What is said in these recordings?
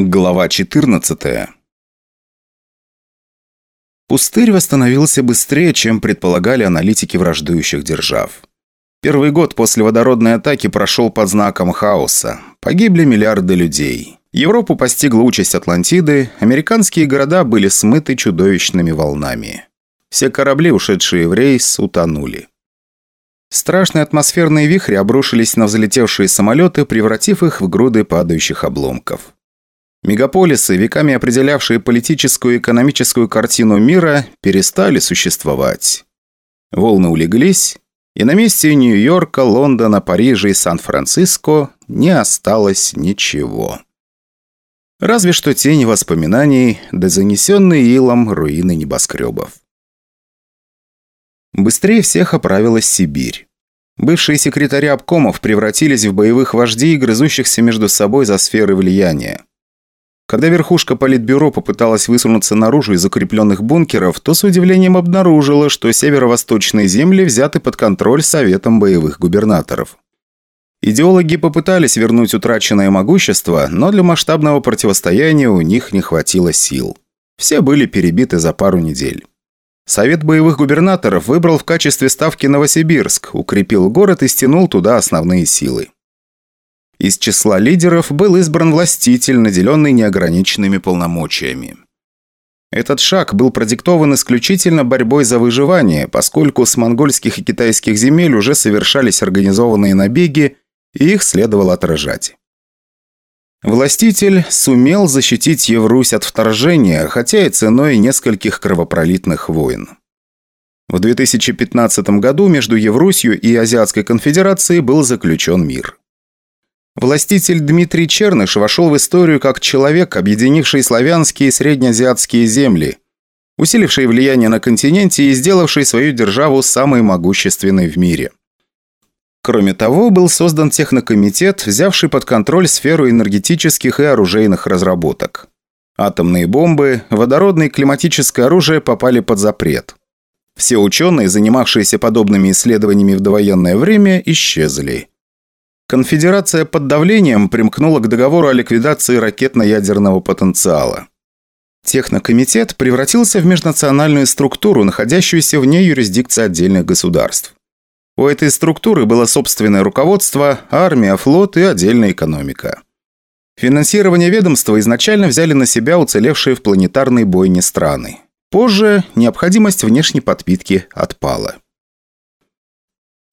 Глава 14 Пустырь восстановился быстрее, чем предполагали аналитики враждующих держав. Первый год после водородной атаки прошел под знаком хаоса. Погибли миллиарды людей. Европу постигла участь Атлантиды, американские города были смыты чудовищными волнами. Все корабли, ушедшие в рейс, утонули. Страшные атмосферные вихри обрушились на взлетевшие самолеты, превратив их в груды падающих обломков. Мегаполисы, веками определявшие политическую и экономическую картину мира, перестали существовать. Волны улеглись, и на месте Нью-Йорка, Лондона, Парижа и Сан-Франциско не осталось ничего. Разве что тени воспоминаний, да занесенные илом руины небоскребов. Быстрее всех оправилась Сибирь. Бывшие секретари обкомов превратились в боевых вождей, грызущихся между собой за сферы влияния. Когда верхушка политбюро попыталась высунуться наружу из закрепленных бункеров, то с удивлением обнаружила, что северо-восточные земли взяты под контроль Советом боевых губернаторов. Идеологи попытались вернуть утраченное могущество, но для масштабного противостояния у них не хватило сил. Все были перебиты за пару недель. Совет боевых губернаторов выбрал в качестве ставки Новосибирск, укрепил город и стянул туда основные силы. Из числа лидеров был избран властитель, наделенный неограниченными полномочиями. Этот шаг был продиктован исключительно борьбой за выживание, поскольку с монгольских и китайских земель уже совершались организованные набеги, и их следовало отражать. Властитель сумел защитить Еврусь от вторжения, хотя и ценой нескольких кровопролитных войн. В 2015 году между Еврусью и Азиатской конфедерацией был заключен мир. Властитель Дмитрий Черныш вошел в историю как человек, объединивший славянские и среднеазиатские земли, усиливший влияние на континенте и сделавший свою державу самой могущественной в мире. Кроме того, был создан технокомитет, взявший под контроль сферу энергетических и оружейных разработок. Атомные бомбы, водородное и климатическое оружие попали под запрет. Все ученые, занимавшиеся подобными исследованиями в довоенное время, исчезли. Конфедерация под давлением примкнула к договору о ликвидации ракетно-ядерного потенциала. Технокомитет превратился в межнациональную структуру, находящуюся вне юрисдикции отдельных государств. У этой структуры было собственное руководство, армия, флот и отдельная экономика. Финансирование ведомства изначально взяли на себя уцелевшие в планетарной бойне страны. Позже необходимость внешней подпитки отпала.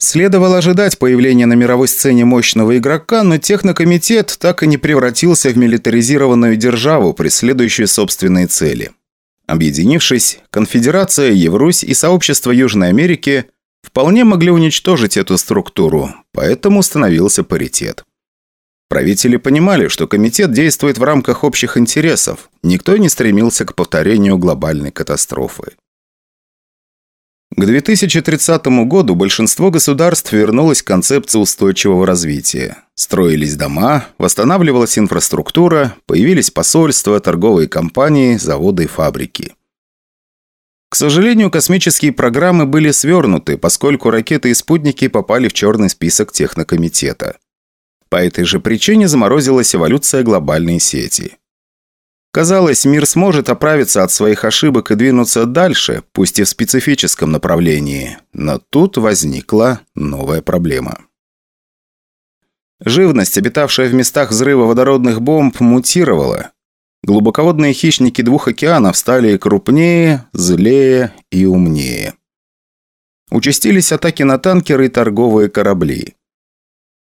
Следовало ожидать появления на мировой сцене мощного игрока, но технокомитет так и не превратился в милитаризированную державу, преследующую собственные цели. Объединившись, Конфедерация, Еврусь и Сообщество Южной Америки вполне могли уничтожить эту структуру, поэтому установился паритет. Правители понимали, что комитет действует в рамках общих интересов, никто не стремился к повторению глобальной катастрофы. К 2030 году большинство государств вернулось к концепции устойчивого развития. Строились дома, восстанавливалась инфраструктура, появились посольства, торговые компании, заводы и фабрики. К сожалению, космические программы были свернуты, поскольку ракеты и спутники попали в черный список технокомитета. По этой же причине заморозилась эволюция глобальной сети. Казалось, мир сможет оправиться от своих ошибок и двинуться дальше, пусть и в специфическом направлении. Но тут возникла новая проблема. Живность, обитавшая в местах взрыва водородных бомб, мутировала. Глубоководные хищники двух океанов стали крупнее, злее и умнее. Участились атаки на танкеры и торговые корабли.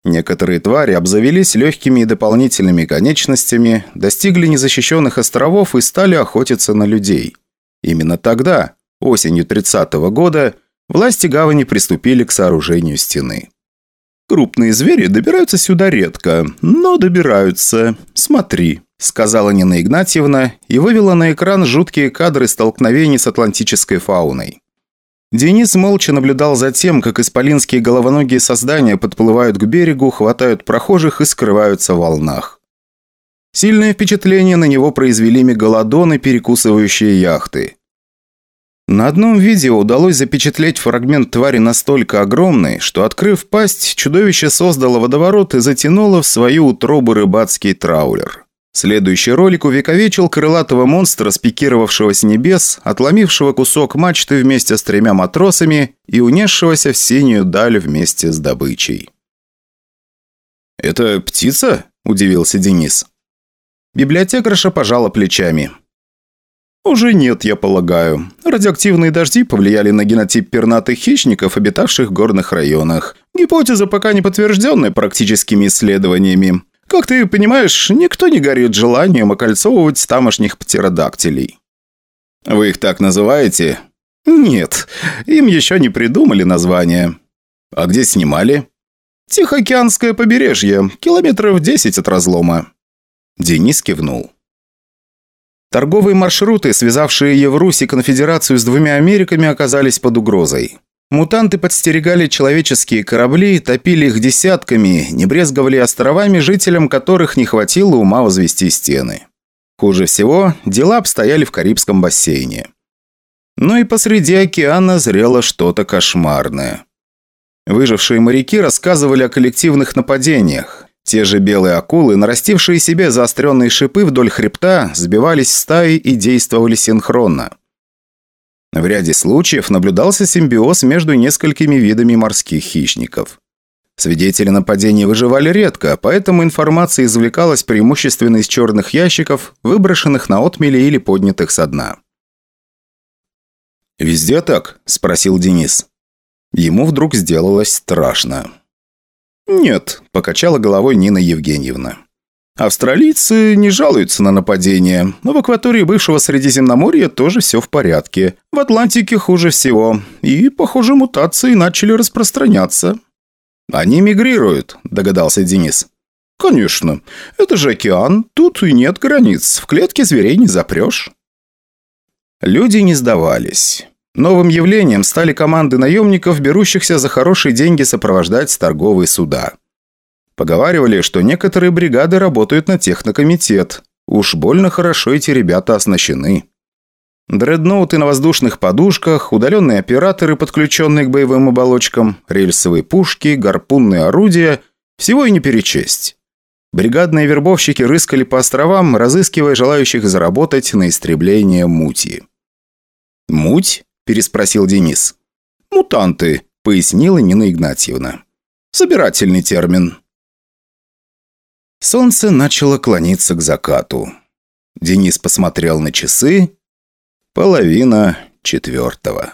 Некоторые твари обзавелись легкими и дополнительными конечностями, достигли незащищенных островов и стали охотиться на людей. Именно тогда, осенью 30 -го года, власти гавани приступили к сооружению стены. «Крупные звери добираются сюда редко, но добираются. Смотри», – сказала Нина Игнатьевна и вывела на экран жуткие кадры столкновений с атлантической фауной. Денис молча наблюдал за тем, как исполинские головоногие создания подплывают к берегу, хватают прохожих и скрываются в волнах. Сильное впечатление на него произвели мегалодоны, перекусывающие яхты. На одном видео удалось запечатлеть фрагмент твари настолько огромный, что, открыв пасть, чудовище создало водоворот и затянуло в свою утробу рыбацкий траулер. Следующий ролик увековечил крылатого монстра, спикировавшего с небес, отломившего кусок мачты вместе с тремя матросами и унесшегося в синюю даль вместе с добычей. «Это птица?» – удивился Денис. Библиотекарша пожала плечами. «Уже нет, я полагаю. Радиоактивные дожди повлияли на генотип пернатых хищников, обитавших в горных районах. Гипотеза пока не подтвержденная практическими исследованиями. Как ты понимаешь, никто не горит желанием окольцовывать тамошних птеродактилей». «Вы их так называете?» «Нет, им еще не придумали название». «А где снимали?» «Тихоокеанское побережье, километров десять от разлома». Денис кивнул. Торговые маршруты, связавшие Еврусь и Конфедерацию с двумя Америками, оказались под угрозой. Мутанты подстерегали человеческие корабли, топили их десятками, не брезговали островами, жителям которых не хватило ума возвести стены. Хуже всего, дела обстояли в Карибском бассейне. Но и посреди океана зрело что-то кошмарное. Выжившие моряки рассказывали о коллективных нападениях. Те же белые акулы, нарастившие себе заостренные шипы вдоль хребта, сбивались в стаи и действовали синхронно. В ряде случаев наблюдался симбиоз между несколькими видами морских хищников. Свидетели нападений выживали редко, поэтому информация извлекалась преимущественно из черных ящиков, выброшенных на отмели или поднятых со дна. «Везде так?» – спросил Денис. Ему вдруг сделалось страшно. «Нет», – покачала головой Нина Евгеньевна. Австралийцы не жалуются на нападения, но в акватории бывшего Средиземноморья тоже все в порядке. В Атлантике хуже всего. И, похоже, мутации начали распространяться. «Они мигрируют», – догадался Денис. «Конечно. Это же океан. Тут и нет границ. В клетке зверей не запрешь». Люди не сдавались. Новым явлением стали команды наемников, берущихся за хорошие деньги сопровождать торговые суда. Поговаривали, что некоторые бригады работают на технокомитет. Уж больно хорошо эти ребята оснащены. Дредноуты на воздушных подушках, удаленные операторы, подключенные к боевым оболочкам, рельсовые пушки, гарпунные орудия – всего и не перечесть. Бригадные вербовщики рыскали по островам, разыскивая желающих заработать на истребление мути. «Муть?» – переспросил Денис. «Мутанты», – пояснила Нина Игнатьевна. «Собирательный термин». Солнце начало клониться к закату. Денис посмотрел на часы. Половина четвертого.